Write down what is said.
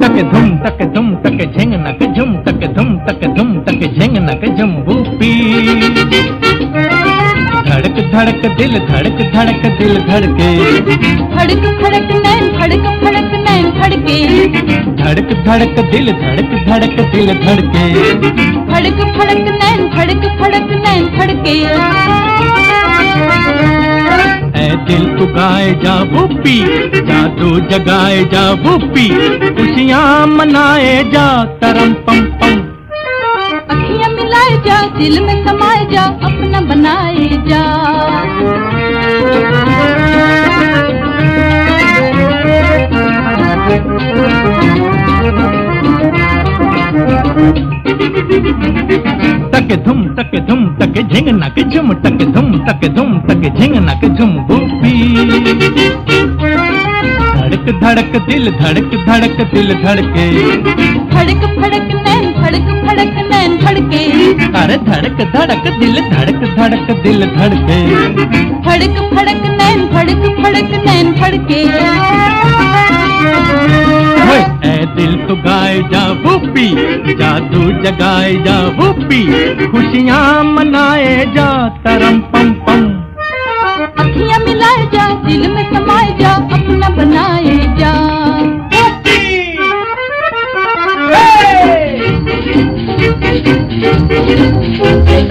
तक धुम तक धुम तक झिंग नक झुम तक धुम तक धुम तक झिंग नक झुम बूपी धड़क धड़क दिल धड़क धड़क दिल धड़के। धड़क धड़क नैन धड़क धड़क नैन धड़के। धड़क धड़क दिल धड़क धड़क दिल धड़के। धड़क धड़क नैन धड़क धड़क नैन धड़के। दिल तू जा बूपी जादू जगाए जा बूपी खुशियाँ मनाए जा तरम पम पम। अखियाँ मिलाए जा दिल में समाए जा अपना बनाए जा। तक धुम तक धुम तक झिंग नक झुम तक धुम तक धुम तक झिंग नक झुम बूपी धड़क धड़क दिल धड़क धड़क दिल धड़के। धड़क फड़क नैन धड़क फड़क नैन धड़के। अरे धड़क धड़क दिल धड़क धड़क दिल धड़के। धड़क फड़क नैन धड़क फड़क नैन धड़के। दिल तो गाए जा बूपी जादू जगाए जा बूपी खुशियाँ मनाए जा तरम। Thank you.